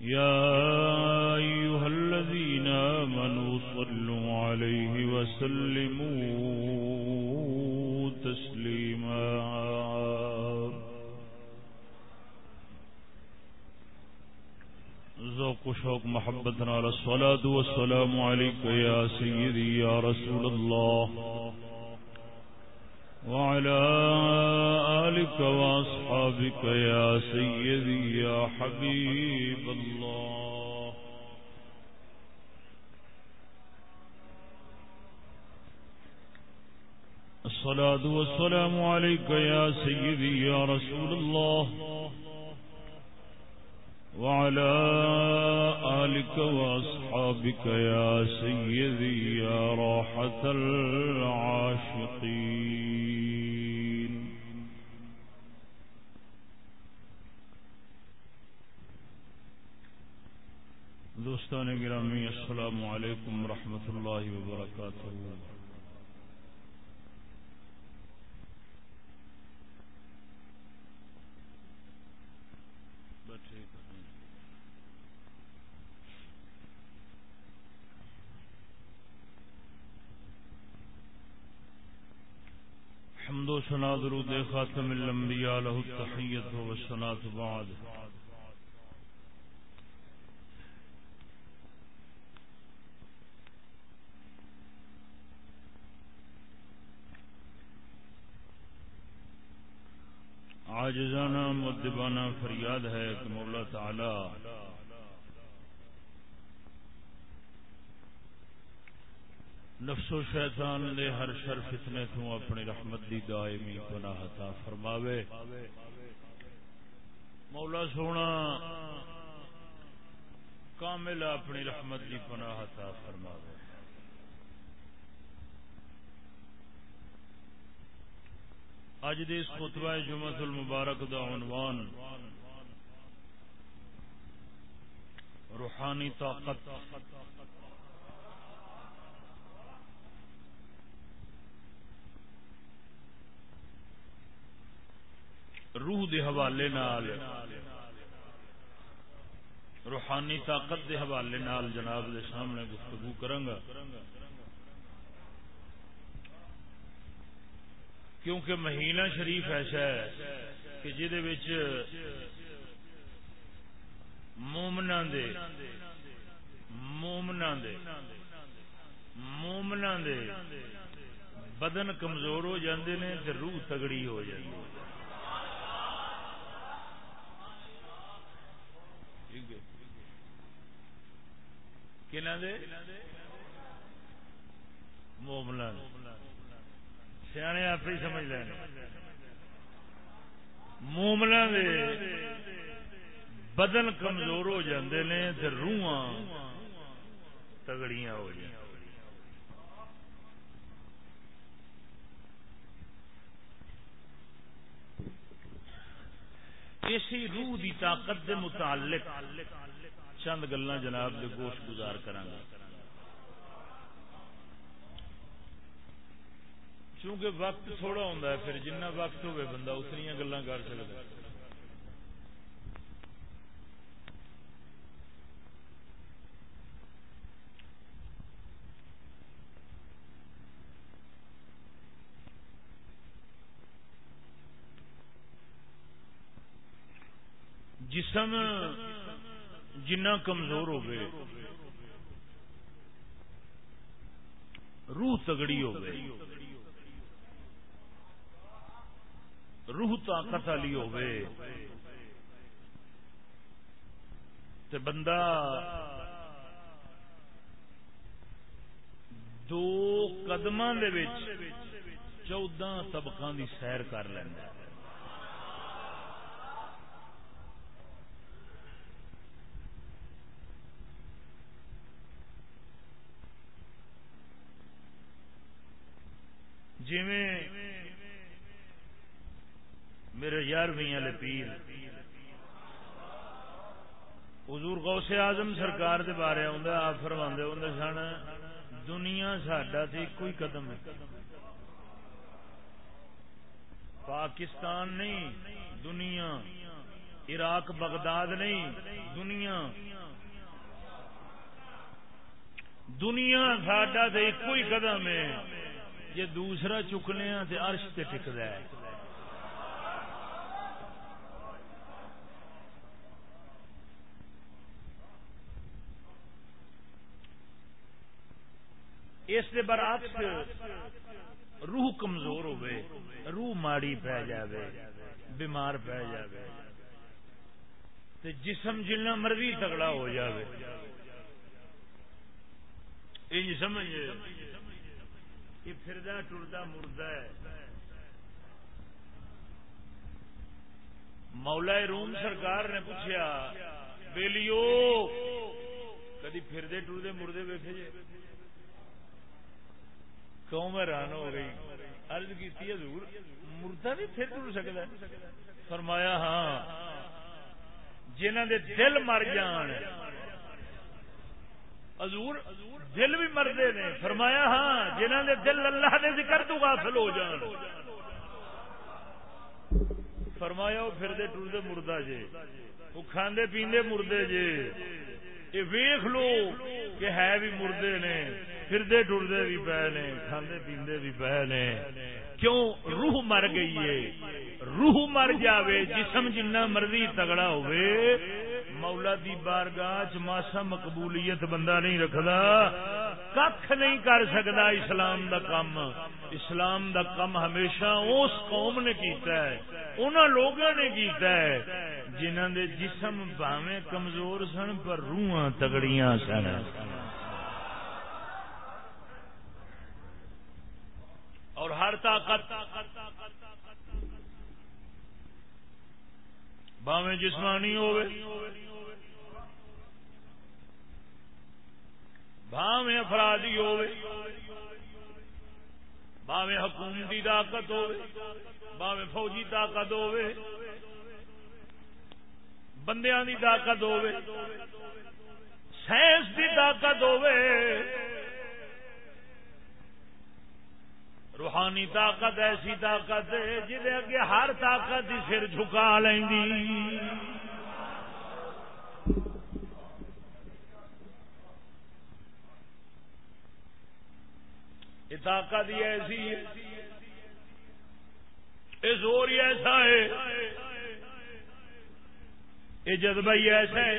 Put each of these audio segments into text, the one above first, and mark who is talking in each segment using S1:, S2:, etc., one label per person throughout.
S1: يا أيها الذين آمنوا صلوا عليه وسلموا تسليما. ذوق شوق محبت على الصلاة والسلام عليك يا سيدي يا رسول الله وعلى آلك وأصحابك يا سيدي يا حبيب الله. الصلاة والسلام عليك يا سيدي يا رسول الله. وعلى آلك وأصحابك يا سيدي يا راحة العاشقين. دوستان گرامی، السلام علیکم ورحمۃ اللہ وبرکاتہ. حمد و سنا درود خاتم الانبیاء له التحیت و الصلاة بعد. عاجزانہ مدبانہ فریاد ہے کہ مولا تعالی. نفس و شیطان دے ہر شر فتنے تو اپنی رحمت دی دائمی پناہ عطا فرماوے؟ مولا سونا کامل اپنی رحمت دی پناہ عطا فرماوے۔ اج دے اس خطبہ جمعۃ المبارک دا عنوان، روحانی طاقت۔ روح دے حوالے نال، روحانی طاقت دے حوالے نال جناب دے سامنے گفتگو کروں گا کیونکہ مہینہ شریف ایسا ہے کہ جہد مومنا دے مومنا دے مومنا دے بدن کمزور ہو جاندے نے تے روح تگڑی ہو جاتی مومنا سیانے آپ ہی سمجھ لیں مومنا دے بدن کمزور ہو جاندے نے تے روحاں تگڑیاں ہو جائیں اسی روح دی طاقت دے متعلق چند گلا جناب دے گوش گزار کرا چونکہ وقت تھوڑا ہوں پھر جنہ وقت ہوئے بندہ اتنی گلا کر سکتا ہے۔ جسم جنا کمزور ہو گئے روح تگڑی ہو گئی روح طاقت والی ہو بندہ دو قدم چودہ طبقہ دی سیر کر لینا جی میرے یارویں والے پیر۔ حضور غوث اعظم سرکار دے بارے آدھا آپ فرما ہوں سن، دنیا ساڈا تو کوئی قدم ہے۔ پاکستان نہیں، دنیا۔ عراق، بغداد نہیں، دنیا۔ دنیا ساڈا تو ایک ہی قدم ہے۔ جی دوسرا چکنے تو ارش سے ٹکد ہے۔ اس کے برعکس روح کمزور ہوئے روح ماڑی پی جائے بیمار پی جائے تے جسم جنا مرضی تگڑا ہو جائے یہ سمجھے یہ پھردا ٹردا مردہ ہے۔ مولا روم سرکار نے پوچھا، بیلیو، کدی پھردے ٹردے مردے ویسے جی قوم حیران ہو گئی؟ ارد کی حضور، مردہ بھی پھر ٹر سکتا ہے؟ فرمایا ہاں جنہ دے دل مر جان حضور دل بھی مردے نے، فرمایا ہاں جنہوں نے دل اللہ دے ذکر تو غافل ہو جان۔ فرمایا وہ پھر ٹرتے مردہ جے، وہ کھاندے پیندے مردے جے۔ یہ ویخ لو کہ ہے بھی مردے نے پھردے ٹرتے بھی پے نے، کھاندے پیندے بھی پے نے۔ کیوں؟ روح مر گئی ہے۔ روح مر جاوے، جسم جنہ مرضی تگڑا ہوئے مولا دی بارگاہ چ ماسا مقبولیت بندہ نہیں رکھدا۔ کھ نہیں کر سکتا اسلام دا کم۔ اسلام دا کم ہمیشہ اس قوم نے کیتا ہے۔ انہاں لوگوں نے کیتا ہے۔ جنہاں دے جسم باویں کمزور سن پر روحاں تگڑیاں سن۔ اور ہر طاقت باویں جسمانی ہوئے باویں افرادی ہوئے، باویں حکومتی طاقت ہوئے، باویں فوجی طاقت ہوئے بندیاں دی طاقت ہوئے، سائنس دی طاقت ہوئے، روحانی طاقت ایسی طاقت جہد اگے ہر طاقت ہی سر جھکا لینی یہ طاقت ہی ایسی ہے، یہ زور ہی ایسا ہے، یہ جذبہ ہی ایسا ہے،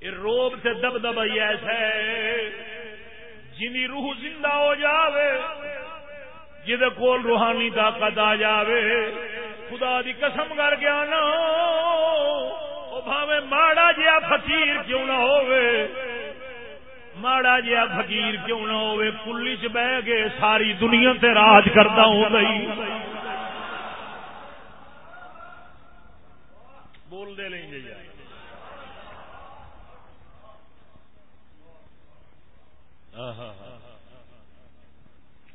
S1: یہ روب سے دب دبا ہی ایسا ہے، جنی روح زندہ ہو جاوے جہد کول روحانی طاقت آ جاوے، خدا دی قسم کر گیا نا بھاوے ماڑا جیا فقیر کیوں ماڑا جیا فقیر کیوں نہ ہووے پلی چ بہ گئے ساری دنیا تے راج کرتا ہوں گئی۔ بول دے لیں گے جی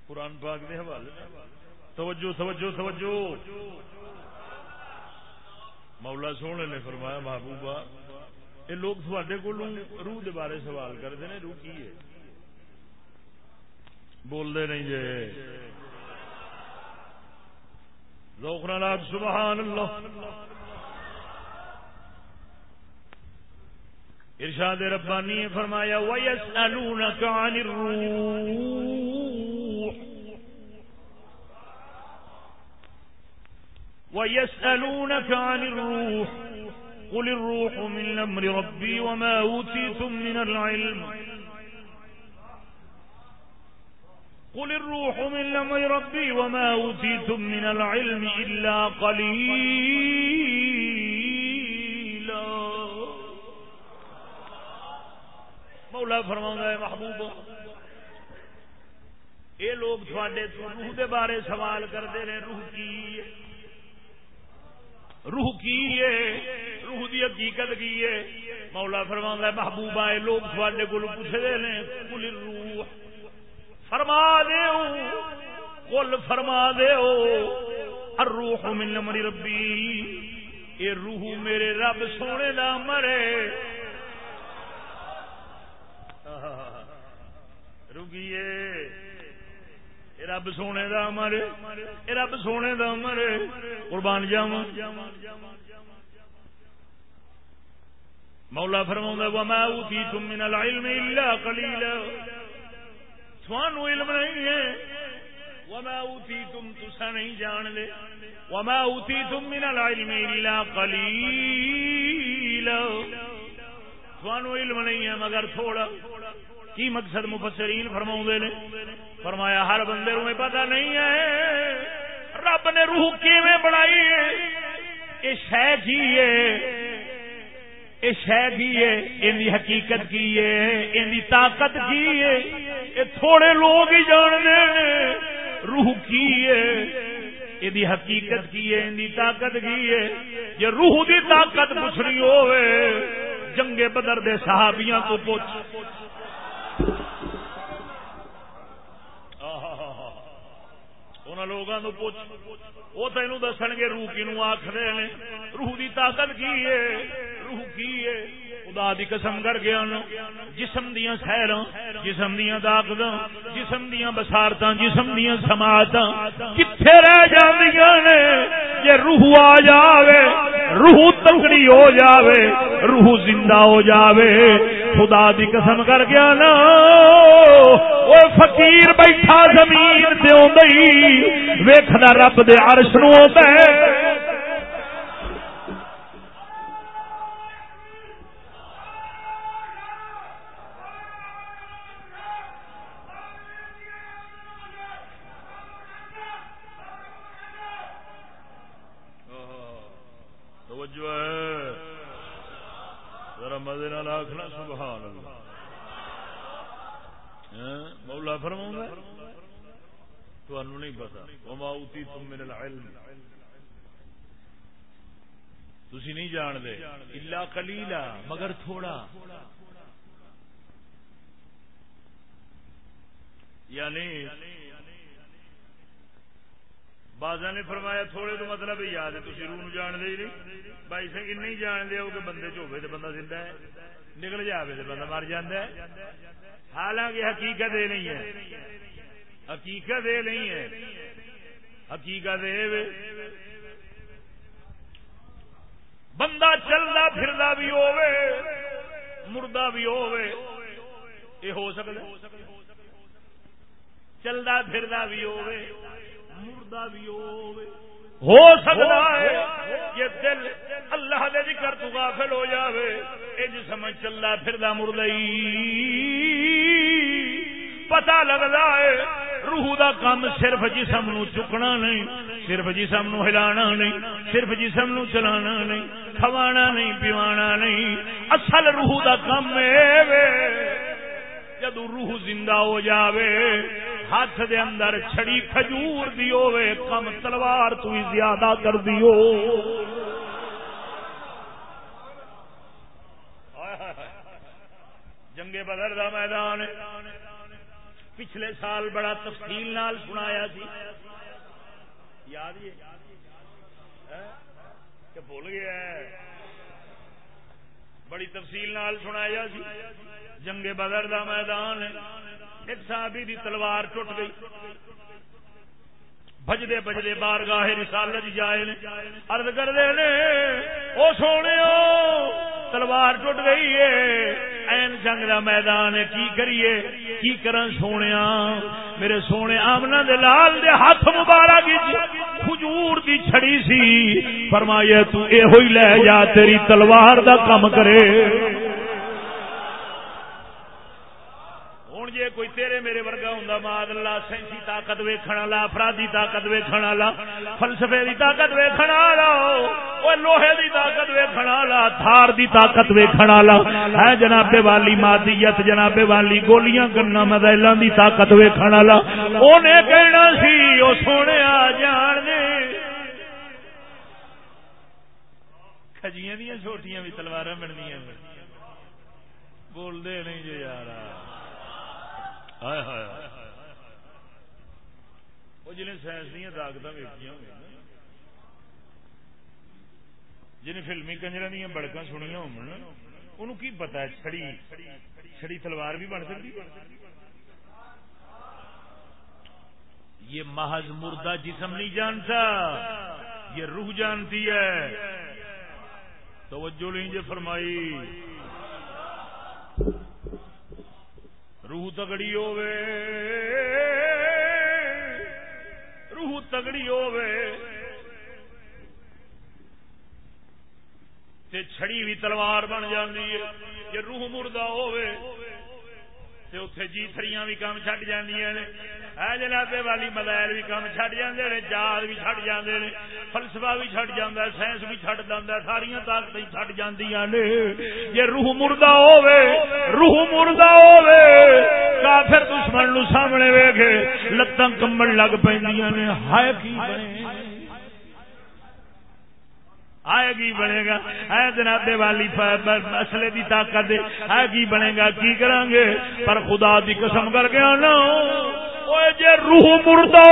S1: قرآن پاک دے حوالے توجہ توجہ توجہ۔ مولا سونے نے فرمایا، محبوبہ یہ لوگ تھوڑے کو روح دے بارے سوال کرتے ہیں روح کی ہے بولتے نہیں جی روکنا لاگ سبحان اللہ ارشاد ربانی نے فرمایا وَيَسْأَلُونَكَ عَنِ الرُّوحِ وَيَسْأَلُونَكَ عَنِ الرُّوحِ قل الروح من امر ربي وما اوتيتم من العلم. قل الروح من امر ربي وما اوتيتم من العلم الا قليلا. مولا فرماؤں ہے محبوب، اے لوگ تھوڑے روح دے بارے سوال کرتے ہیں روح کی روح کی ہے؟ روح دی حقیقت کی ہے؟ مولا فرما محبوبہ، اے لوگ تھوڑے کو پوچھتے ہیں کل روح فرما دیو کل فرما دیو، الروح من امر ربی۔ اے روح میرے رب سونے دا مرے روگیے رب سونے دا امر رب سونے دا امر قربان جاوا مولا فرما وما اوتیتم من العلم الا قليلا۔ سوانو علم نہیں ہے۔ وما اوتیتم تسا نہیں جان لے وما اوتیتم من العلم الا قليلا۔ سوانو علم نہیں ہے، مگر تھوڑا۔ کی مقصد مفسرین فرماؤں نے؟ فرمایا، ہر بندے میں پتا نہیں ہے، رب نے روح کیویں بنائی ہے؟ یہ شہ کی ہے؟ یہ شہ کی ہے؟ ان کی حقیقت کی ہے؟ ان کی طاقت کی ہے؟ یہ تھوڑے لوگ ہی جانتے ہیں، روح کی ہے؟ یہ حقیقت کی ہے، ان کی طاقت کی ہے؟ یہ روح کی طاقت پوچھنی ہوئے جنگے بدر دے صحابیاں کو پوچھ۔ لوگوں پوچھ وہ تینوں دس گے روح کی آخر روح کی طاقت کی ہے روح کی ہے خدا دی قسم کر گیا جسم دیا سیر جسم دیا طاقت جسم دیا بسارت جسم دیا سماعت کتنے رہ جاندیاں نے؟ جے روح آ جاوے، روح تکڑی ہو جاوے، روح زندہ ہو جاوے. خدا دی قسم کر گیا نا وہ فقیر بیٹھا زمین سے ویخنا رب دے عرش نو تھی الا کلیلا مگر تھوڑا۔ یعنی بازا نے فرمایا تھوڑے تو مطلب یاد ہے تھی روح جان دے نہیں۔ بھائی سنگھ نہیں جان دے کہ بندے چوبے تو بندہ زندہ ہے۔ نکل جائے تو بندہ مر جا حالانکہ حقیقت یہ نہیں ہے۔ حقیقت یہ نہیں ہے۔ حقیقت یہ بندہ چلتا پھردا بھی ہوے مردہ بھی ہوے یہ ہو سکتا چلتا پھردا بھی ہوے مردہ بھی ہوے ہو سکتا ہے یہ دل اللہ دے ذکر تو غافل ہو جاوے اے جسم چلتا پھردا مردہ پتا لگتا ہے روح دا کام صرف جسم نو چکنا نہیں، صرف جسم نو ہلانا نہیں، صرف جسم نو چلانا نہیں، کھوانا نہیں، پیوانا نہیں۔ اصل روح دا کام جدو روح زندہ ہو جاوے، ہاتھ دے اندر چھڑی کھجور دی ہوے کم تلوار تو ہی زیادہ کر دیو۔ جنگ بدر دا میدان پچھلے سال بڑا تفصیل نال سنایا سی۔ یاد یہ؟ کہ بھول گیا بڑی تفصیل نال سنایا سی۔ جنگے بدر دا میدان ایک صحابی دی تلوار ٹوٹ گئی۔ بجدے بجدے بار گاہ رسالت جائے ارد کرتے نے وہ سونے تلوار ٹوٹ گئی ہے۔ این جنگ دا میدان کی کریے؟ کی کرن سونے میرے سونے آمنا دے لال دے ہاتھ مبارک کھجور دی چھڑی سی۔ فرمایا، تو اے ہوئی لے جا، تیری تلوار دا کم کرے۔ جی کوئی تیرے میرے ورگا ہوں ماد اللہ سائنسی طاقت ویکھن والا افرادی طاقت ویکھن والا فلسفے دی طاقت ویکھن والا او لوہے دی طاقت ویکھن والا تھار دی طاقت ویکھن والا ہے جناب والی مادیت جناب والی گولیاں کرنا مزائلاں دی طاقت ویکھن والا اونے کہنا سی او سونے آ جان دے کھجیاں دیاں چھوٹیاں بھی تلواراں بننیاں بول دے نہیں جو یار وہ جنہیں سائنس دیا طاقت ویکیا جن فلمی کنجر دیا بڑک سنیا ہو کی پتا ہے چھڑی چھڑی تلوار بھی بن سکتی یہ محض مردہ جسم نہیں جانتا، یہ روح جانتی ہے۔ توجہ نہیں جو فرمائی۔ روح تگڑی ہوے روح تگڑی ہوے تے چھڑی بھی تلوار بن جاندی ہے۔ جے روح مردہ ہوے تے اوتھے جی بھی کام چھڈ جاندیاں نے۔ اے جناب والی ملائل بھی کام چھڈ جاندے نے بھی چھڈ جاندے نے، فلسفہ بھی چھڈ جاندا سائنس بھی چھڈ جاندا ہے، ساریاں طاقتیں چھڈ جاندیاں نے۔ جے روح مردہ ہوے روح مردہ ہوے کافر دشمن نو سامنے ویکھے لتاں کمبن لگ پیندیاں نے۔ ہائے کی بنے۔ آئے گی بنے گا؟ اے جناب والی مسئلے دی طاقت آئے گی بنے گا؟ کی کریں گے؟ پر خدا دی قسم کر کے آنا۔ جے روح مردہ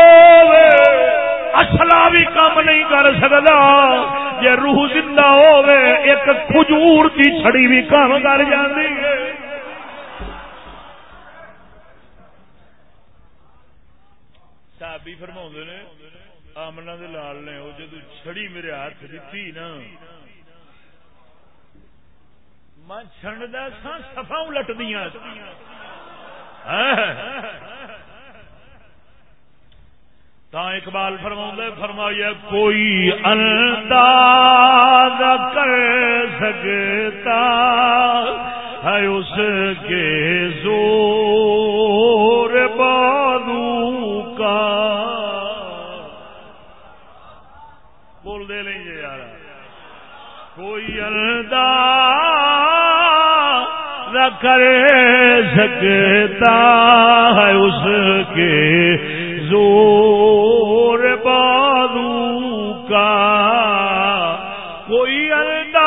S1: اصلا بھی کام نہیں کر سکتا جے روح زندہ ہوے ایک کھجور کی چھڑی بھی کام کر جاندی ہے۔ صحابی فرما نے آمنا دے لال نے وہ جدو چھڑی میرے ہاتھ دیتی نا، میں چھنڈا سا سفا لٹ دیا ہاں۔ تا اقبال فرما فرمایا کوئی انداز کر سکتا ہے اس کے زور بادو کا بول دے لیں گے یار کوئی انداز کر سکتا ہے اس کے زور بادو کا کوئی انداز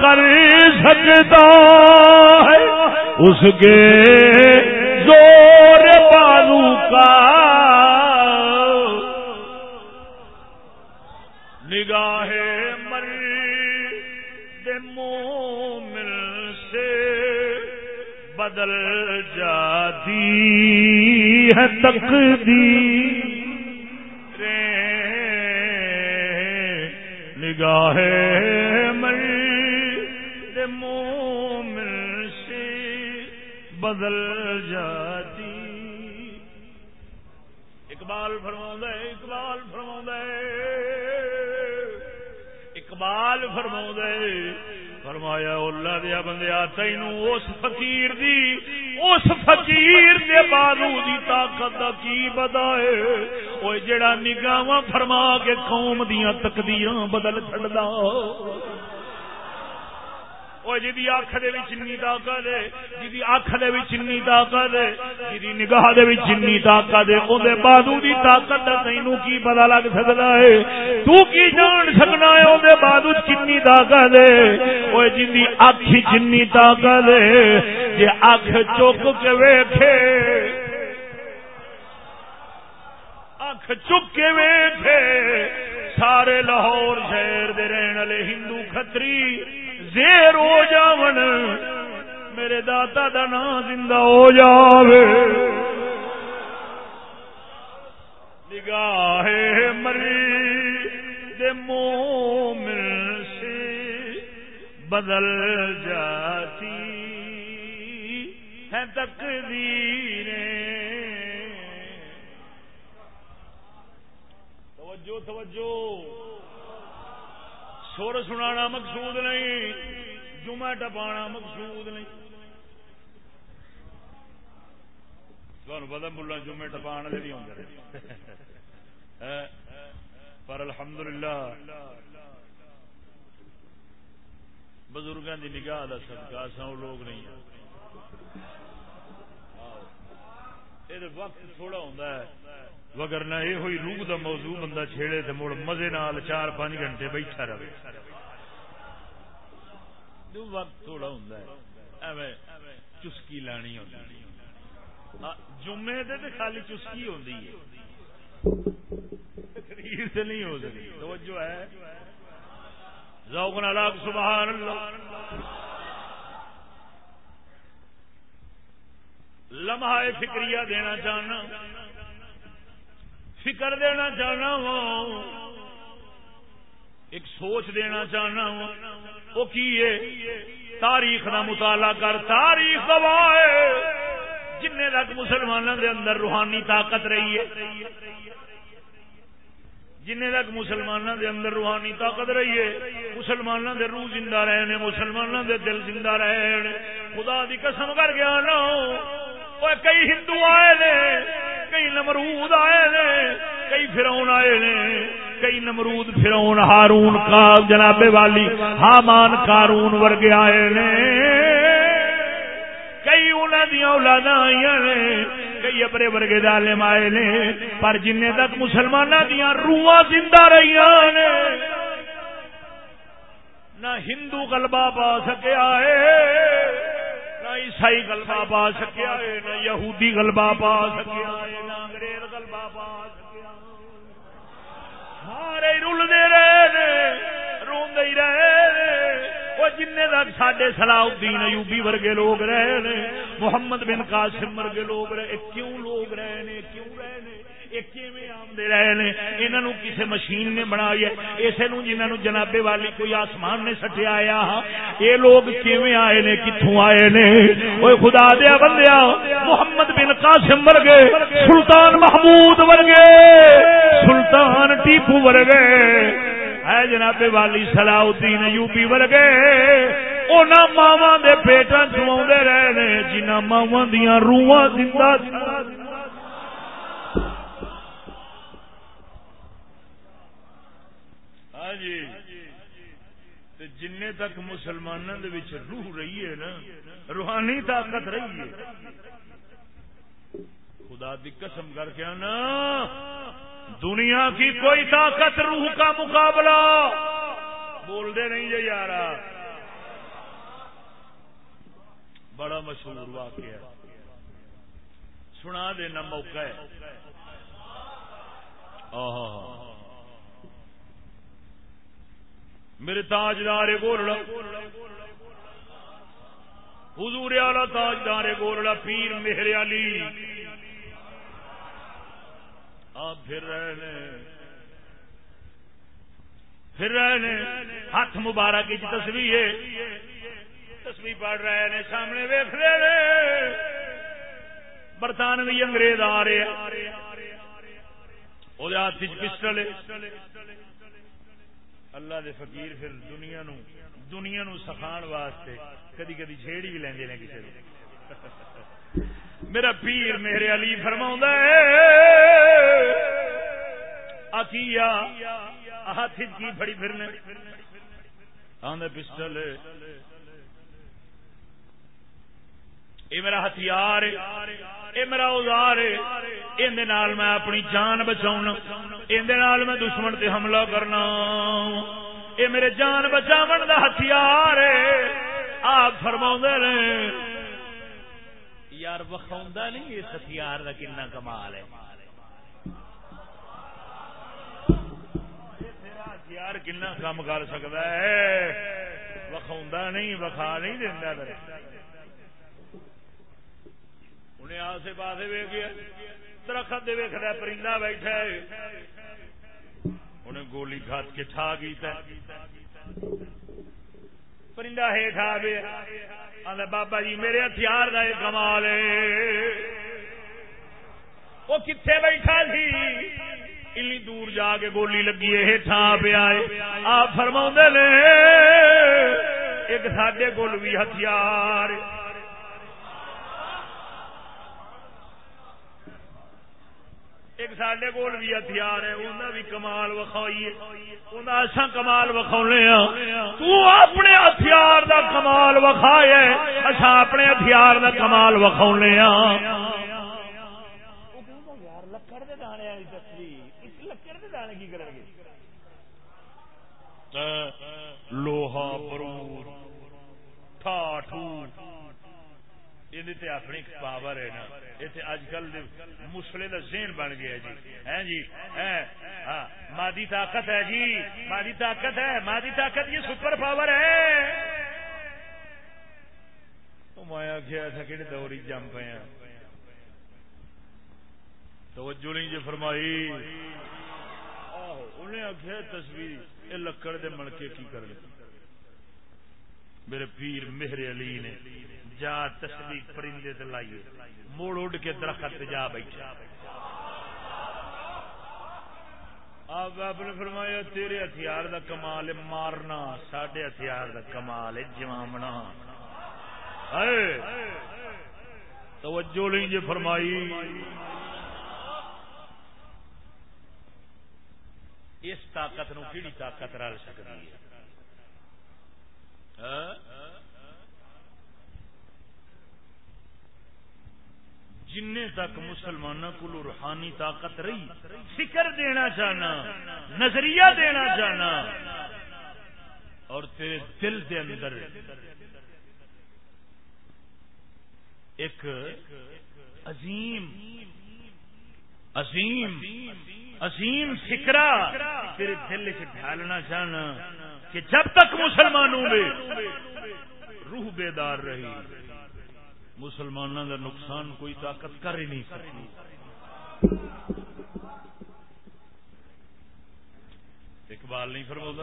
S1: کر سکتا ہے اس کے زور بادو کا ہے تقدیر۔ نگاہ مومن سے بدل جاتی۔ اقبال فرما اقبال فرما اقبال فرما فرمایا، اللہ دیا بندیا تین اس فقیر دی اس فقیر دے بازو دی طاقت دا کی بدائے وہ جڑا نگاہ فرما کے قوم دیا تقدیراں بدل چھڑدا۔ وہ جی اکھ دنی طاقت ہے جی اکھ دنی طاقت ہے جی نگاہ طاقت ہے کی طاقت کی پتا لگ سکتا ہے تو کی جان سکنا ہے بادو چنی طاقت ہے وہ جی اکھ چنی طاقت ہے جی اکھ چک کے ویکھے اکھ چک کے ویکھے سارے لاہور شہر دے رہن والے ہندو کتری زیر ہو جاون، میرے داتا دا نام زندہ ہو جاوے۔ نگاہ مری دے مومن سے بدل جاتی ہے تقدیریں۔ توجہ توجہ۔ سر سنا مقصود نہیں جمع ٹپا مقصود نہیں۔ تمہیں پتا ملا جمعے ٹپا بھی آتے پر الحمدللہ بزرگوں کی نگاہ کا سدکا سا وہ لوگ نہیں یہ وقت تھوڑا ہوتا ہے۔ وگر نہ یہ ہوئی روح دا موضوع بندہ چھیڑے تے مڑ مزے نال چار پانچ گھنٹے بیٹھا رہے۔ وقت تھوڑا ہوں چسکی لانی جمعے دے تے خالی چسکی ہوندی ہے۔ تقریر سے نہیں ہو سکتی، توجہ ہے۔ ذوق نالاک سبحان اللہ لمحہ فکریہ دینا چاہنا۔ فکر دینا چاہنا وا۔ ایک سوچ دینا چاہنا وا۔ وہ کی تاریخ کا مطالعہ کر۔ تاریخ گواہ جن تک مسلمانوں دے اندر روحانی طاقت رہی ہے۔ جن تک مسلمانوں دے اندر روحانی طاقت رہی ہے۔ مسلمانوں دے روح زندہ رہے نے مسلمانوں دے دل زندہ رہے خدا دی قسم کر گیا نا کئی ہندو آئے نے۔ کئی نمرود آئے نے، کئی فرون آئے نے، کئی نمرود فرون ہارون کا جناب والی، حامان، کارون ورگے آئے نے۔ کئی انہوں دیا اولاد آئی نے، کئی اپنے ورگے ظالم آئے نے، پر جن تک مسلمان دیا روح زندہ رہی نے۔ نہ ہندو غلبہ پا سکیا ہے عیسائی گلبا پا سکیا ہے، نہ یہودی گلبا پا سکیا ہے، نہ انگریز گلبا پا سکیا۔ سارے رلتے رہے روندے ہی رہے وہ جن تک سڈے سلاؤ الدین ایوبی ورگے لوگ رہے محمد بن قاسم ورگے لوگ رہے کیوں لوگ رہے کیوں رہے رہے کسی مشین نے بنائی ہے اسے جنہوں جنابے والی کوئی آسمان نے سٹیا آیا یہ لوگ کیویں آئے نے کتوں آئے نے وہ خدا دیا بندیا محمد بن قاسم ورگے سلطان محمود ورگے سلطان ٹیپو ورگے ہے جناب والی سلاح الدین یوپی ورگے ماوا دے پیٹا چوا رہے جنہ ماوا دیا روح زندہ ہاں جی۔ جن تک مسلمانوں روح رہی ہے نا، روحانی طاقت رہی ہے۔ خدا دی قسم کر کے نا دنیا کی کوئی طاقت روح کا مقابلہ۔ بول دے نہیں جی یار بڑا مشہور واقعہ سنا دینا موقع ہے۔ میرے تاجدار گولڑا۔ حضور والا تاجدار گولڑا، پیر مہر علی۔ آپ پھر رہے پھر رہے ہاتھ مبارک کی تصویر تصویر پڑھ رہے ہیں، سامنے ویخ رہے برطانوی انگریز آ رہے وہ ہاتھ پسٹل اللہ دے فقیر پھر دنیا نو دنیا نو سکھان واسطے کدی کدی چھیڑی بھی لیندے نے کسے کسی میرا پیر میرے علی فرماوندا ہے اکیا ہاتھ کی پھڑی پھرنے؟ آدھے پسٹل یہ میرا ہتھیار یہ میرا اوزار ہے یہ میں اپنی جان بچاؤ یہ میں دشمن تے حملہ کرنا۔ یہ میرے جان بچاو دا ہتھیار آپ فرما نے، یار وکھاؤں نہیں اس ہتھیار کا کنا کمال ہے ہتھیار کنا کام کر سکتا ہے وکھاؤں نہیں، وکھا نہیں دینا انہیں آسے پاسے ویک گیا درخت ویخ پرندہ بیٹھا انہیں گولی کھات کے ٹھا گیتا پرندہ ہیٹ آ گیا۔ بابا جی میرے ہتھیار کا یہ کمال ہے۔ وہ کتنے بیٹھا سی؟ انی دور جا کے گولی لگی ہے ہیٹھا پیا آپ فرما نے، ایک ساڈے کول بھی ہتھیار ایک سڈے کول بھی ہتھیار ہے انہیں بھی کمال وکھائی اچھا کمال وکھاؤنے اپنے ہتھیار دا کمال وکھایا اچھا اپنے ہتھیار دا کمال وکھاؤنے لوہا برور ٹھاٹھو۔ یہ اپنی پاور ہے نا۔ یہ اج کل مسلے کا ذہن بن گیا جی۔ ہے جی؟ ہاں۔ مادی طاقت ہے جی۔ مادی طاقت ہے۔ مادی طاقت یہ سپر پاور ہے۔ مایا کیا تھا کہ دوری جم پے توجہ نہیں جی فرمائی۔ انہیں آخیا تصویر، یہ لکڑ دے مڑکے کی کر میرے پیر مہر علی نے جا تصویر پرندے تے لائیے۔ موڑ اڈ کے درخت جا بیٹھا آپ آپ نے فرمایا، تیرے ہتھیار دا کمال ہے، مارنا سڈے ہتھیار دا کمال ہے جمامنا توجہ نہیں جی فرمائی۔ اس طاقت نو کیڑی طاقت رل سکتی ہے؟ ہاں؟ جن تک مسلمانوں کو روحانی طاقت رہی، فکر دینا چاہنا، نظریہ دینا چاہنا۔ اور تیرے دل دے اندر ایک عظیم عظیم عظیم فکرا تیرے دل سے ڈھالنا چاہنا کہ جب تک مسلمانوں میں روح بیدار رہی۔ مسلمانوں کا نقصان کوئی طاقت کر ہی نہیں سکتی اقبال نہیں فرما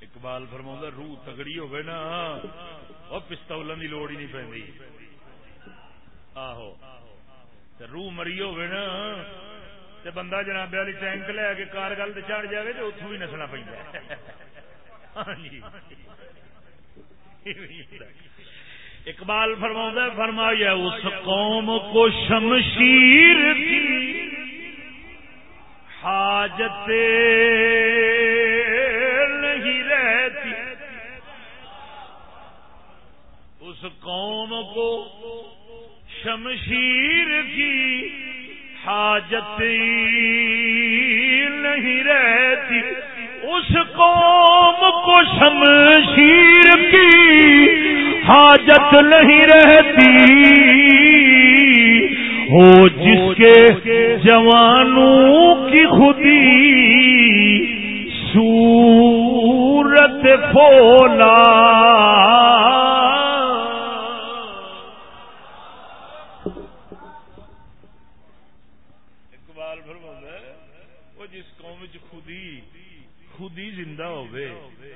S1: اقبال فرما روح تگڑی ہوگی نا وہ پستولوں کی لوڑ ہی نہیں پی آہو۔ روح مری ہوگی نا، تے بندہ جناب والی ٹینک لے کے کار گل چڑھ جائے تو اتوں بھی نسنا پہ ہاں جی۔ اقبال فرما فرمایا، اس قوم کو شمشیر کی حاجت نہیں رہتی۔ اس قوم کو شمشیر کی حاجت نہیں رہتی۔ اس قوم کو شمشیر کی حاجت نہیں رہتی۔ ہو جس کے جوانوں کی خودی سورت پھولا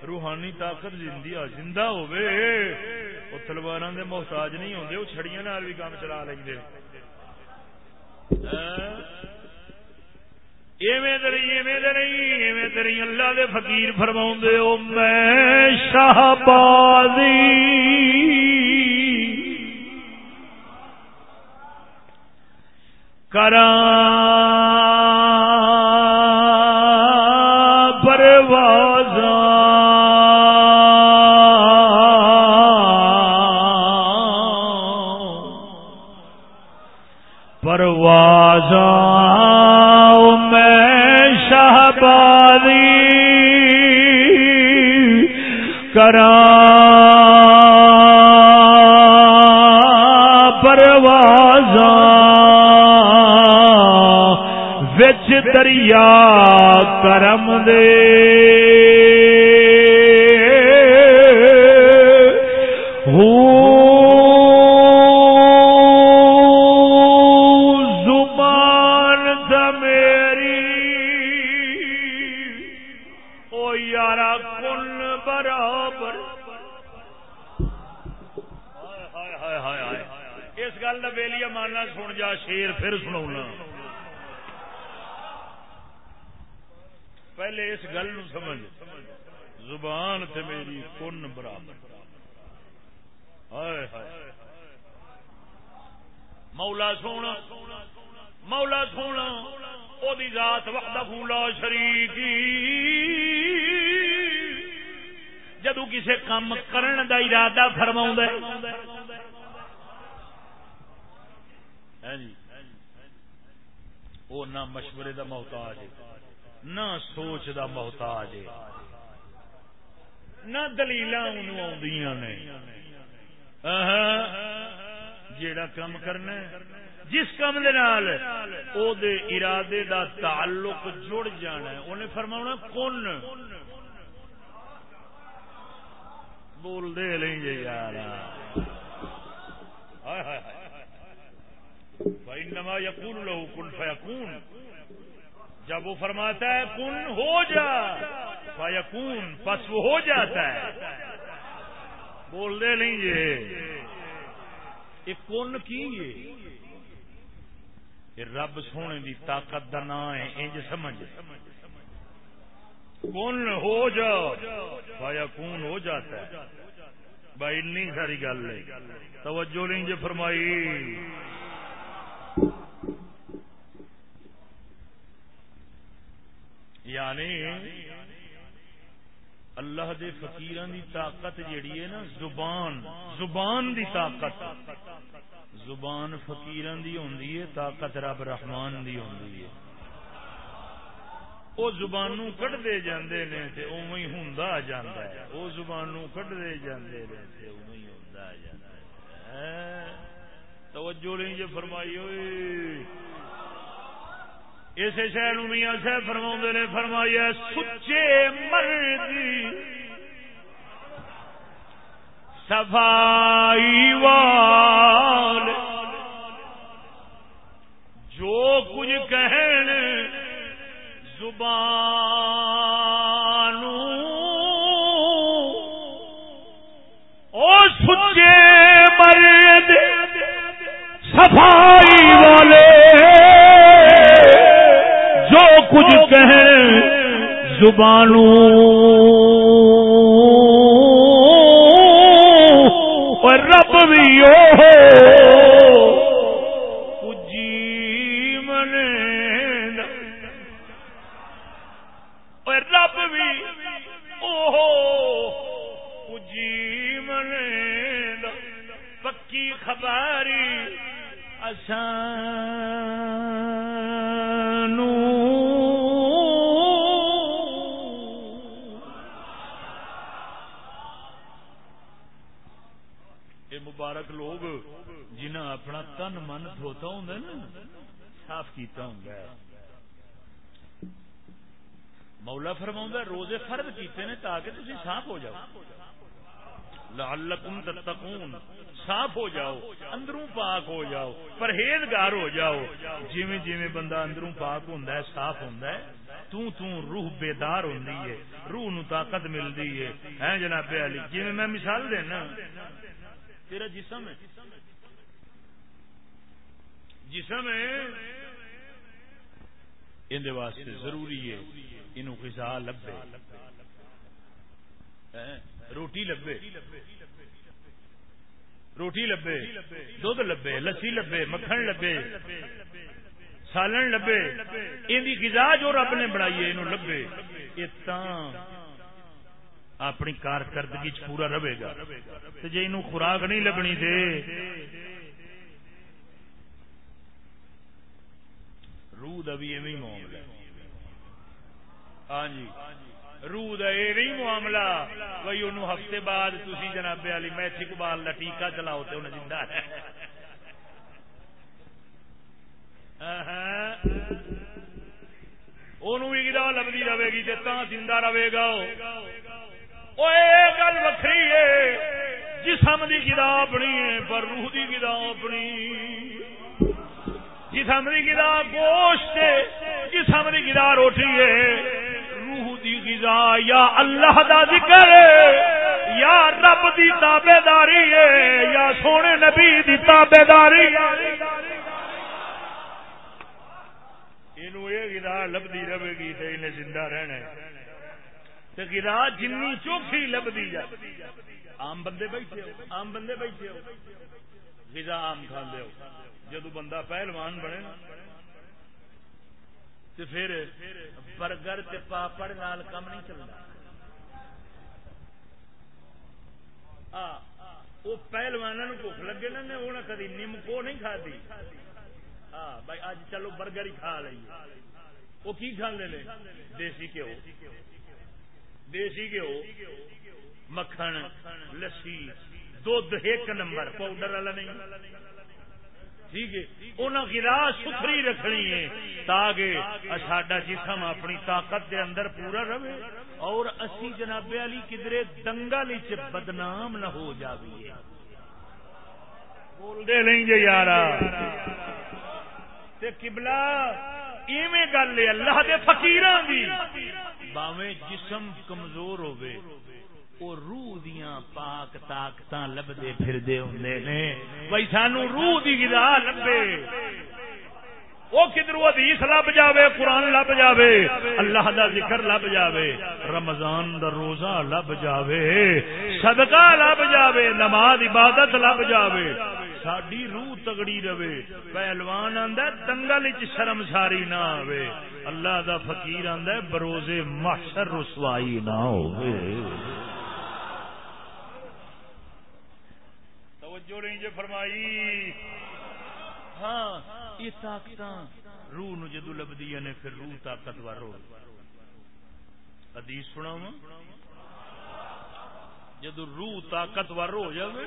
S1: روحانی طاقت زندہ ہوئے وہ تلوار دے محتاج نہیں ہوتے وہ چھڑیاں بھی کام چلا لیں ہاں؟ گے اللہ دے فقیر فرما میں شہبازی۔ کرا پروازاں میں شہبادی کرا پروازاں وچ دریا کرم دے۔ سن جا شیر پھر سنا پہلے اس گل سمجھ۔ زبان تے میری کن برابر۔ مولا سونا مولا سونا او دی ذات وحدہ لا شریک۔ جدو کسے کام کرن دا ارادہ فرماؤں دے جی وہ نہ مشورے دا محتاج ہے، نہ سوچ دا محتاج ہے۔ نہ دلیل نے۔ جیڑا کام کرنا جس کام دے نال او دے ارادے دا تعلق جڑ جانا ہے، انہیں فرماؤنا کون بول دے لیں گے یار ہائے ہائے۔ نما یقون لو کن فیقون جب وہ فرماتا ہے کن ہو جا فیقون پس وہ ہو جاتا ہے۔ بول دے نہیں یہ۔ کن کی یہ؟ رب سونے دی طاقت دا نا ہے، انج سمجھ۔ کن ہو جا فیقون ہو جاتا ہے۔ بھائی ساری گل ہے۔ توجہ نہیں جو فرمائی۔ یعنی اللہ دے فقیران دی طاقت جیڑی ہے نا، زبان زبان دی طاقت۔ زبان فقیران دی ہوندی ہے، طاقت رب رحمان دی ہوندی ہے۔ وہ زبانوں کٹ دے جاندے نے تے اوویں ہوندا جاندا ہے۔ وہ زبانوں کٹ دے جاندے نے تے اوویں ہوندا جاندا ہے۔ توجہ نہیں جے جی، فرمائی ہوئے اسے شہر میاں صاحب فرما نے فرمایا سچے مرد صفائی وال۔ جو کچھ کہن، زبان او سچے مرد صفائی والے جو کچھ کہیں زبانوں رب بھی ہو۔ پجی من رب بھی او پجی من پکی خباری مبارک لوگ جنہ اپنا تن من دھوتا ہوں نا، صاف کیتا ہوں مولا فرما روزے فرد کیتے نے تاکہ تھی صاف ہو جاؤ۔ لعلکم تتقون. صاف ہو جاؤ، اندروں پاک ہو جاؤ، پرہیزگار ہو جاؤ۔ جویں جویں بندہ اندروں پاک ہوندا ہے، صاف ہوندا ہے تو تو روح بیدار ہوندی ہے، روح نو طاقت ملدی ہے۔ ہیں جناب علی جویں میں مثال دینا، تیرا جسم ہے۔ جسم ہے اندر واسطے ضروری ہے، انہوں غذا لبے۔ روٹی لبے۔ روٹی لبے دھد لبے، لسی لبے، مکھن لبے، سالن لبے۔ ان غذا جو رب نے بنائی ہے لبے۔ یہ اپنی کارکردگی پورا رہے گا۔ جی ان خوراک نہیں لبنی دے۔ روح کا بھی ایویں معاملہ ہاں جی۔ روح کا یہ نہیں معاملہ۔ بھائی ان ہفتے بعد تھی جناب علی میتھ اقبال کا ٹیکا چلاؤ تو انہیں زندہ ہے۔ بھی گدا رہے گی تو زندہ رہے گا گل وکری ہے۔ جسم کی گدا اپنی ہے، پر روح کی گدا اپنی جسم کی گدا گوشت جسم کی گدا روٹی ہے۔ روح دی غذا، یا اللہ دا ذکر یا رب دی تابے داری یا سونے نبی دی تابے داری گرا لبھی رہے گی تو انہیں زندہ رہنا گرا جن چوکھی لبھی جائے آم بندے بیٹھے ہو آم بندے بیٹھے ہو۔ گزا آم کھانے ہو۔ جدو بندہ پہلوان بنے تے پھر برگر تے پاپڑ نال کم نہیں چلتا وہ پہلوان بھوک لگے نا وہ کدی نمکو نہیں کھدی ہاں بھائی اج چلو برگر ہی کھا لیے وہ کی کھانے نے؟ دیسی گھیو دیسی گھیو مکھن، لسی دھد ایک نمبر، پاؤڈر والا نہیں۔ جی ٹھیک ہے انہوں ستھری رکھنی ہے تاکہ ساڈا جسم اپنی طاقت دے اندر پورا رہے اور اسی جناب علی کدرے دنگل بدنام نہ ہو جاویے۔ بولتے نہیں جی یار کبلا ایویں گل ہے اللہ دے فقیران دی۔ باویں جسم کمزور ہوئے وہ روح دیا پاک طاقت لبتے پھرتے ہوں نے۔ بھائی سانو روح دی گدا لبے۔ وہ کدھر حدیث لب جاوے، قرآن لب جاوے، اللہ دا ذکر لب جاوے، رمضان دا روزہ لب جاوے، صدقہ لب جاوے، نماز عبادت لب جاوے۔ ساڈی روح تگڑی رہے۔ پہلوان آندا دنگل وچ شرم ساری نہ آوے۔ اللہ دا فقیر آندا بروزے محشر رسوائی نہ ہوے توجہ نہیں جو فرمائی۔ ہاں یہ طاقت روح نو جدو لبدی نے پھر روح طاقتور ہو۔ حدیث سنا جدو روح طاقتور ہو جائے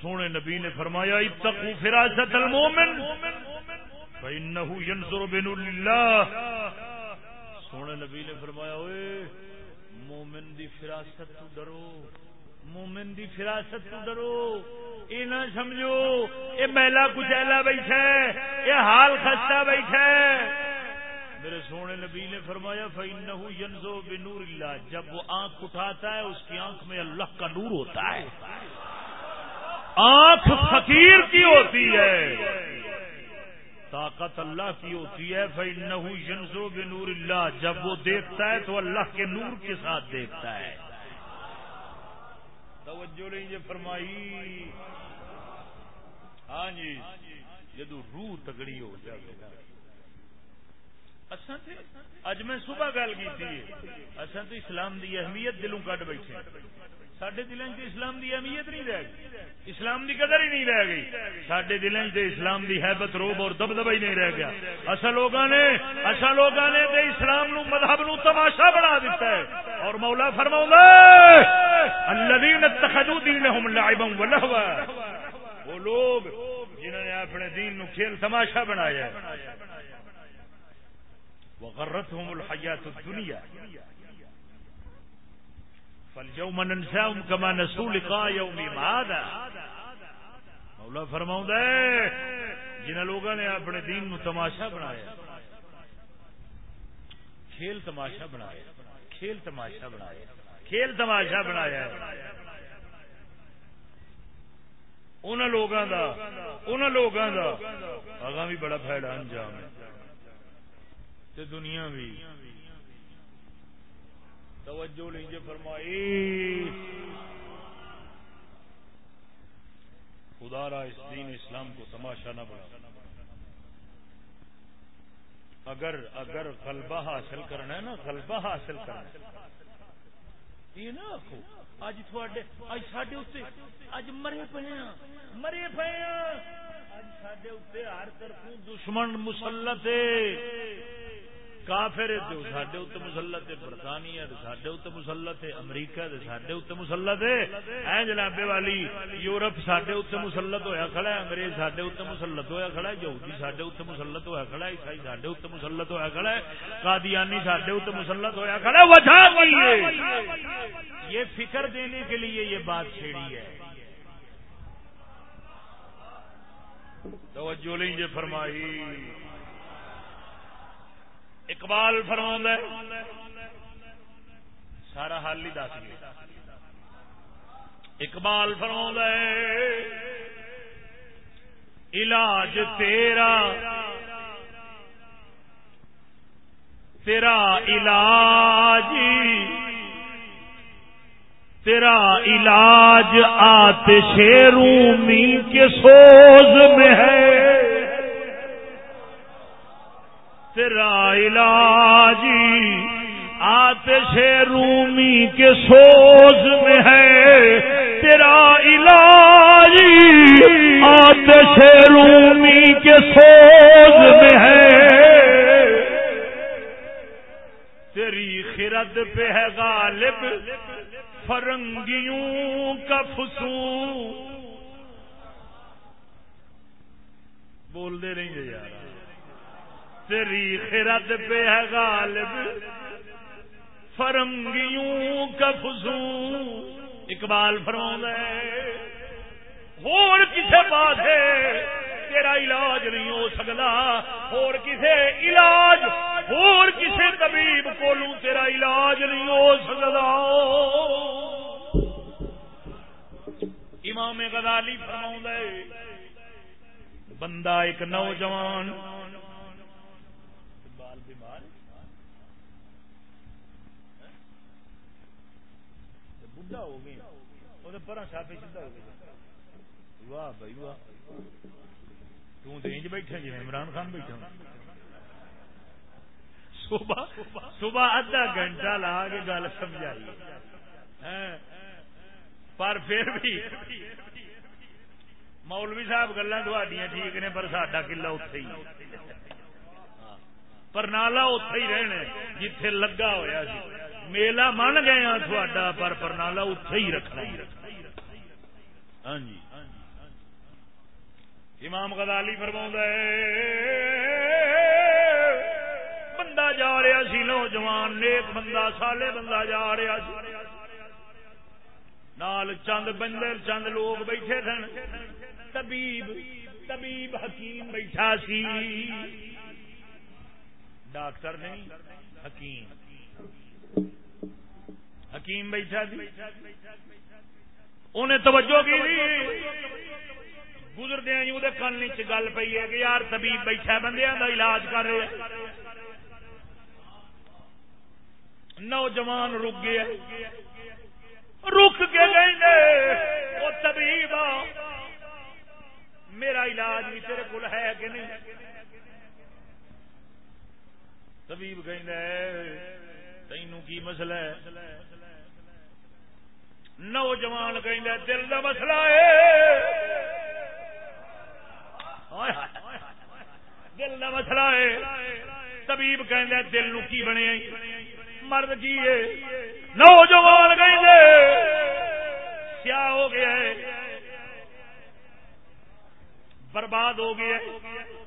S1: سونے نبی نے فرمایا اتقو فراست المومن، فإنه ينظر بنور الله سونے نبی نے فرمایا، اوئے، مومن دی فراست تو ڈرو۔ مومن دی فراست تو ڈرو۔ یہ نہ سمجھو یہ میلا کچیلا بیٹھا یہ حال خستہ بیٹھا میرے سونے نبی نے فرمایا، فَإِنَّهُ يَنزُو بِنُورِ اللَّهِ۔ جب وہ آنکھ اٹھاتا ہے، اس کی آنکھ میں اللہ کا نور ہوتا ہے۔ آنکھ فقیر کی ہوتی ہے۔ طاقت اللہ کی ہوتی ہے۔ فَإِنَّهُ يَنزُو بِنُورِ اللَّهِ۔ جب وہ دیکھتا ہے، تو اللہ کے نور کے ساتھ دیکھتا ہے۔ توجہ نہیں جی فرمائی۔ ہاں جی جدو روح تگڑی ہو جائے۔ اچھا اج میں صبح گل کی اصل اچھا تو اسلام دی اہمیت دلوں کٹ بیٹھے سڈے دلوں سے اسلام دی اہمیت نہیں رہ گئی۔ اسلام دی قدر ہی نہیں رہ گئی۔ سڈے دلوں سے اسلام دی حیبت، روب اور دب دبا ہی نہیں رہ گیا۔ اچھا اصل لوگوں نے اصل لوگوں نے تے اسلام نو، مذہب نو تماشا بنا دیتا ہے۔ اور مولا فرما الذين اتخذوا دينهم لعبا ولهوا وہ لوگ جنہوں نے اپنے دین نو کھیل تماشا بنایا وغرتهم الحیات الدنیا فاليوم ننساهم كما نسوا لقاء يوم هذا. مولا فرماؤں جنہ لوگوں نے اپنے دین نو تماشا بنایا، کھیل تماشا بنایا، کھیل تماشا بنایا، کھیل تماشا بنایا۔ ان لوگوں کا ان لوگوں کا اگاں بھی بڑا فائدہ انجام ہے۔ تے دنیا بھی توجہ لیجیے فرمائی۔ خدا را اس دین اسلام کو تماشا نہ بنا۔ اگر اگر غلبہ حاصل کرنا ہے نا، غلبہ حاصل کرنا یہ نہ آخو اج تھوڑے اج ساڈے اتنے اج مرے پے ہاں مرے پے ہاں۔ اج سڈے ہر طرف دشمن مسلط کافر سڈے اتنے مسلط ہے، برطانیہ سڈے اتنے مسلط ہے، امریکہ سڈے اتنے مسلط ہے۔ جنابے والی، یورپ سڈے اتنے مسلط ہوا کھڑا ہے، انگریز سڈے اتنے مسلط ہوا کھڑا ہے، یہودی سڈے اتنے مسلط ہوا کھڑا ہے، عیسائی سڈے اتنے مسلط ہوا کھڑا ہے، قادیانی سڈے اتنے مسلط ہوا کھڑا ہے۔ وجہ یہ فکر دینے کے لیے یہ بات چھیڑی ہے۔ توجہ نہیں جی فرمائی۔ اقبال فرما سارا حال ہی دس گیا اقبال فرما علاج تیرا تیرا علاج تیرا علاج آتش رومی کے سوز میں ہے۔ تیرا علاج آتش رومی کے سوز میں ہے۔ تیرا علاج آتش رومی کے سوز میں ہے۔ تیری خرد پہ ہے غالب۔ فرنگیوں کا فسو بول دے رہی ہے یار۔ تیری خرد پہ ہے غالب، فرنگیوں کا فضو اقبال فرما اور کسے پاس تیرا علاج نہیں ہو سکتا۔ اور کسے علاج اور کسے طبیب کو تیرا علاج نہیں ہو سکتا۔ امام غزالی فرما بندہ ایک نوجوان سیدھا ہو گئی وہ پر چھاپے سیدھا ہو گئی واہ بھائی، واہ۔ تج بیٹھے جی عمران خان بیٹھا صبح صبح ادھا گھنٹہ لا کے گل سمجھائی۔ ہاں۔ پر پھر بھی مولوی صاحب گلا تھوڑی ٹھیک نے، پر ساڈا کلا اتے ہی۔ پر نالا اتے ہی رہنا جتھے لگا ہوا سی۔ میلا من گیا تھوڑا پر پرنالا اتے ہی رکھنا ہاں جی۔ امام غزالی فرما بندہ جا رہا سی، نوجوان، نیک بندہ، سالے بندہ جا رہا سی۔ نال چند بندر چند لوگ بیٹھے سن۔ طبیب طبیب حکیم بیٹھا سی۔ ڈاکٹر نہیں، حکیم۔ حکیم بیٹھا تھی جی، انہیں توجہ کی گزردیا کن چ گل پی ہے کہ یار طبیب بیٹھا بندیا کا علاج کر رہے نوجوان رک گیا رک کے گئے وہ طبیب میرا علاج بھی تیرے کو ہے کہ نہیں؟ طبیب کہ تینوں کی مسئلہ ہے؟ نوجوان کہ دل کا مسئلہ ہے۔ دل کا مسئلہ ہے۔ طبیب کہ دل نو کی بنے؟ مرد کی ہے۔ نوجوان کہ کیا ہو گیا ہے۔ برباد ہو گیا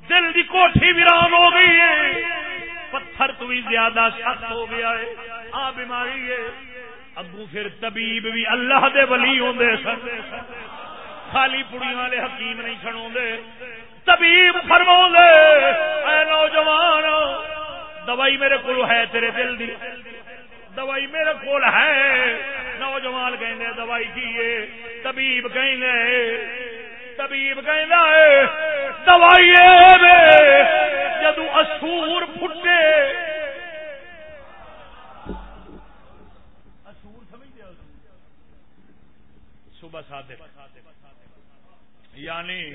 S1: دل کی کوٹھی ویران ہو گئی ہے۔ پتھر تو بھی زیادہ سخت ہو گیا ہے۔ آ بیماری ہے۔ اگو پھر طبیب بھی اللہ دے ولی ہوں سن۔ خالی پڑی والے حکیم نہیں سنا طبیب فرما اے نوجوان، دوائی میرے کو ہے تیرے دل دی۔ دوائی میرے کو ہے۔ نوجوان کہ دوائی کی طبیب کہ طبیب کہ دوائی جدو اصور پھٹے صبح صادق۔ یعنی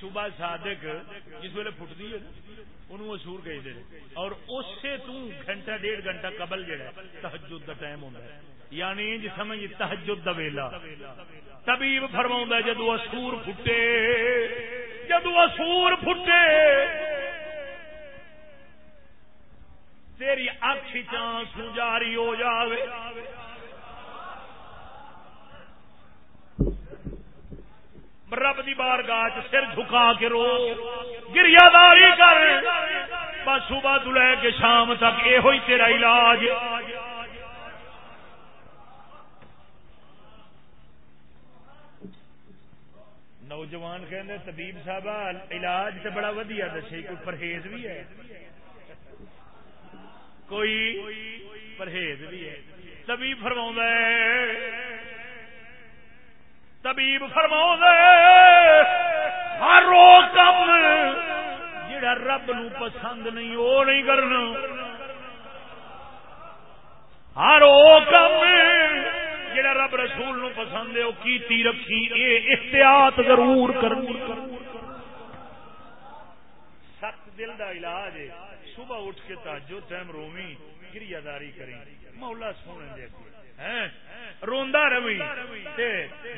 S1: صبح صادق جس ویلے فٹتی ہے انہوں اصور کہی دے۔ اور اس سے گھنٹہ ڈیڑھ گھنٹہ قبل جڑا تحجد دا ٹائم ہوتا ہے۔ یعنی جی سمجھ تحجد دا ویلا۔ طبیب فرما جدو اصور پھٹے جدو اسور پھٹے تیری اکھ چانس جاری ہو جاوے۔ رب دی بار گاہ سر جھکا کے رو۔ گریا داری کر۔ بس صبح تو لے کے شام تک یہ ہوئی تیرا علاج۔ نوجوان کہندے، طبیب صاحب، علاج تو بڑا ودیا، دسے، کوئی پرہیز بھی ہے؟ کوئی پرہیز بھی ہے۔ طبیب فرما طبیب فرما ہر رو کم جڑا رب نو پسند نہیں وہ نہیں کرنا۔ ہر وہ کم جڑا رب رسول نو پسند ہے وہ کیتی رکھی، اے احتیاط ضرور کرنی۔ سخت دل دا علاج ہے۔ صبح اٹھ کے تاجو ٹائم رومی گریا داری کریں۔ مولا سونے دے روندا روی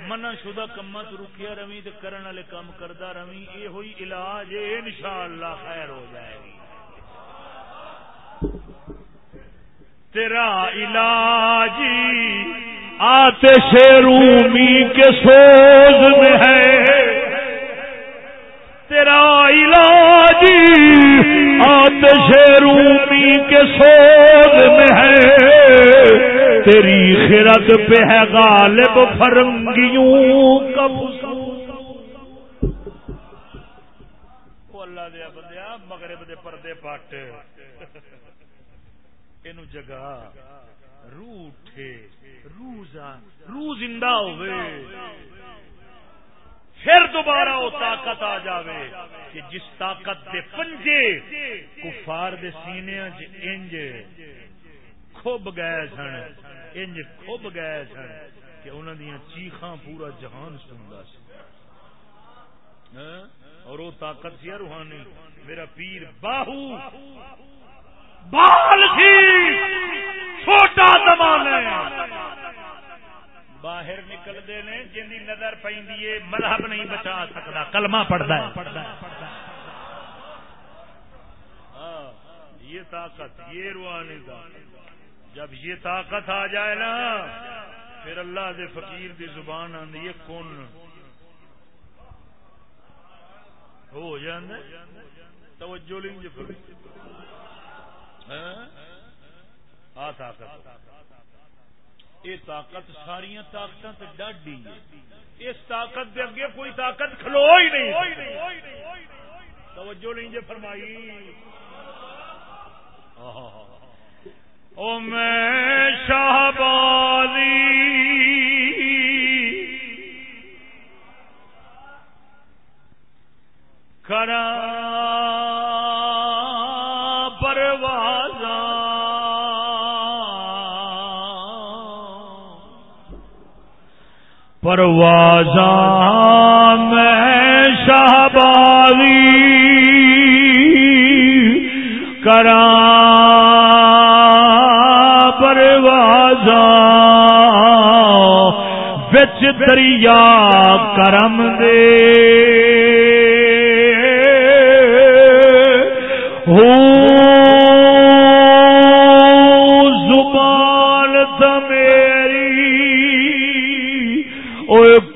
S1: منا شدہ کما تو رکیا روی تے کرن والے کام کردا روی اے ہوئی علاج ہے انشاءاللہ خیر ہو جائے گی۔ تیرا علاج آتش رومی کے سوز میں ہے۔ تیرا علاج آتش رومی کے سوز میں ہے۔ تیری خرد پہ ہے غالب فرنگیوں کا اللہ دیا بندیا مغرب دے پردے پٹ یہ جگہ روح اٹھے روح زندہ ہوئے پھر دوبارہ وہ طاقت آ جاوے کہ جس طاقت دے پنجے کفار دے سینے انج کھب گئے سن، انج کھب گئے سن کہ انہوں دیا چیخاں پورا جہان سنتا ہاں؟ اور وہ طاقت سی روحانی۔ میرا پیر باہو، بال سی، چھوٹا دمان باہر نکلتے نے جن کی نظر پہ مذہب نہیں بچا سکتا، کلمہ پڑھتا ہے۔ ہاں، یہ طاقت، یہ روحانی طاقت۔ جب یہ طاقت آ جائے نا، پھر اللہ دے فقیر دی زبان آدھی ہے، کن۔ ہو جانا توجہ لیں جی ہاں، آ طاقت۔ یہ طاقت ساری طاقت ڈاڈی اس طاقت دے اگے کوئی طاقت کھلو ہی نہیں۔ توجہ لیں جی فرمائی۔ او میں شہبازی۔ کرا پرواز میں شہبازی کرا بچ دریا کرم دے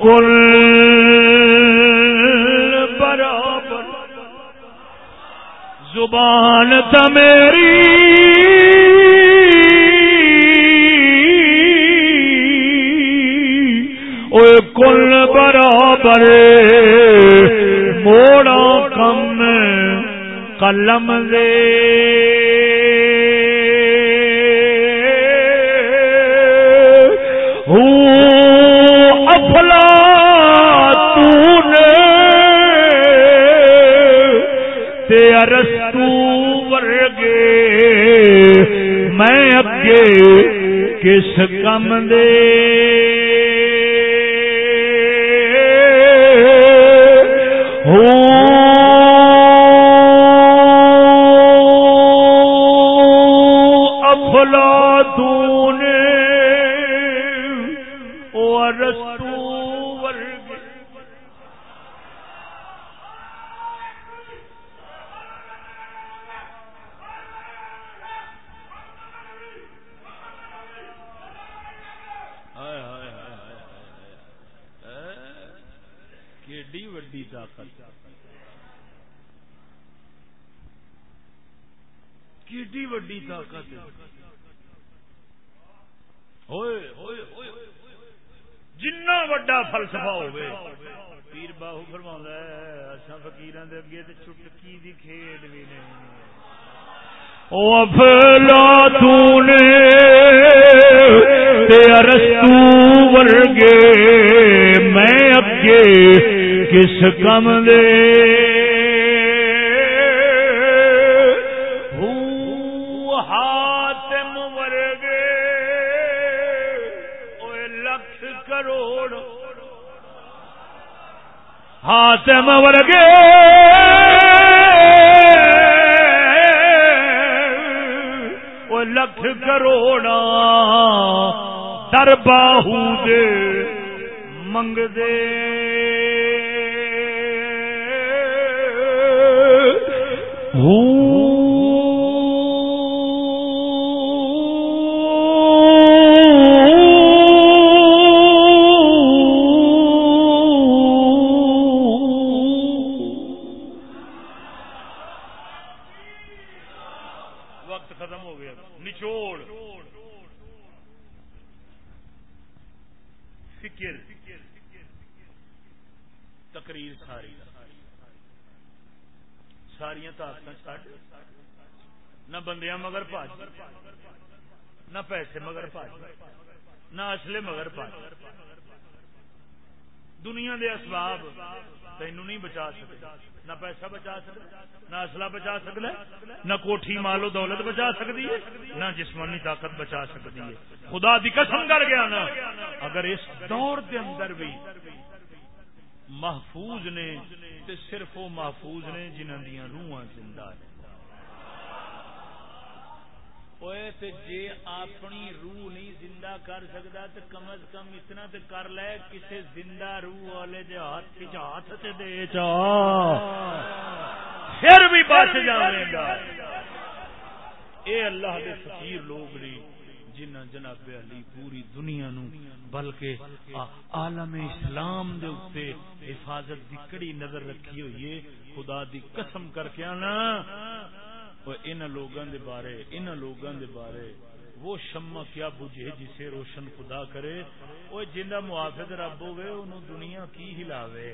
S1: کل برابر۔ زبان میری کل برابر۔ موڑا کم قلم دے۔ ترستو ورگے میں اگے کس کم دے؟ افلا تو ارستو ورگے میں اگے کس کم دے رکھ لکھ کروڑا در باہو دے منگ دے بندیاں اسباب تینو نہیں بچا سکتے۔ نہ پیسہ بچا سکتا، نہ اصلہ بچا سکتا، نہ کوٹھی مالو دولت بچا سکتی ہے، نہ جسمانی طاقت بچا سکتی ہے۔ خدا دی قسم کر گیا نا، اگر اس دور دے اندر بھی محفوظ نے، تے صرف وہ محفوظ نے جنہوں دیا روح زندہ جے اپنی روح نہیں زندہ کر سکتا تو کم از کم اتنا تو کر لے کسی زندہ روح والے دے ہاتھ ہاتھ سے دے چا پھر بھی بچ جائے گا اے اللہ دے فقیر لوگ نہیں جنہ جناب علی پوری دنیا نو بلکہ عالم اسلام دے اوتے حفاظت دی کڑی نظر رکھی ہوئی ہے خدا دی قسم کر کے آنا ان لوگوں دے بارے ان لوگوں دے بارے وہ شمع کیا بجھے جسے روشن خدا کرے وہ جنہ محافظ رب ہوئے انہوں دنیا کی ہلاوے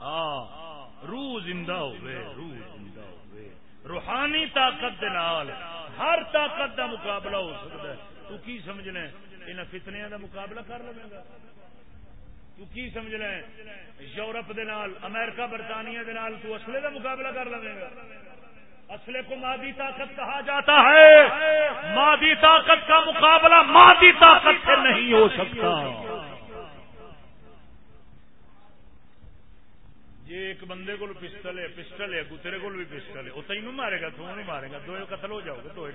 S1: ہاں روح زندہ ہوئے روح زندہ ہوئے روحانی طاقت دے نال ہر طاقت دا مقابلہ ہو سکتا ہے تو کی سمجھنا ہے فتنیاں دا مقابلہ کر لے گا تو کی سمجھنا یورپ دے نال، امریکہ، برطانیہ دے نال تو اصلے دا مقابلہ کر لے گا۔ اصلے کو مادی طاقت کہا جاتا ہے۔ مادی طاقت کا مقابلہ مادی طاقت سے نہیں ہو سکتا۔ جی ایک بندے کو پسٹل ہے پسٹل ہے، دوسرے کو بھی پسٹل ہے۔ وہ تینوں مارے گا، تو نہیں مارے گا۔ دو قتل ہو جاؤ گے تو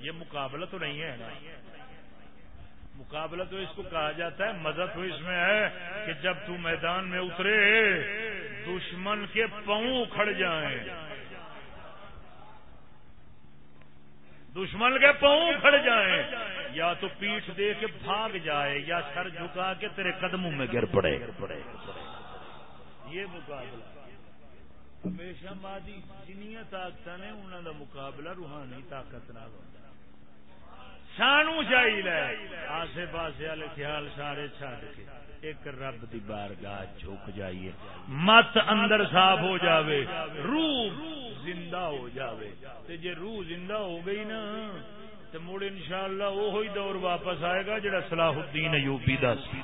S1: یہ مقابلہ تو نہیں ہے نا۔ مقابلہ تو اس کو کہا جاتا ہے مزہ تو اس میں ہے کہ جب تو میدان میں اترے، دشمن کے پاؤں کھڑ جائیں۔ دشمن کے پاؤں کھڑ جائیں۔ یا تو پیٹھ دے کے بھاگ جائے، یا سر جھکا کے تیرے قدموں میں گر پڑے۔ یہ مقابلہ۔ ہمیشہ مادی جنیا طاقت نے انہوں کا مقابلہ روحانی طاقت نہ ہوتا سانو چاہیے آسے پاسے والے خیال سارے چڈ کے ایک رب دی بارگاہ جھک جائیے۔ مت اندر صاف ہو جاوے، روح زندہ ہو جاوے۔ تے جے روح زندہ ہو گئی نا تو مڑ ان شاء اللہ وہی دور واپس آئے گا جڑا صلاح الدین ایوبی دا سی۔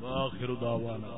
S1: باخر دعوانا۔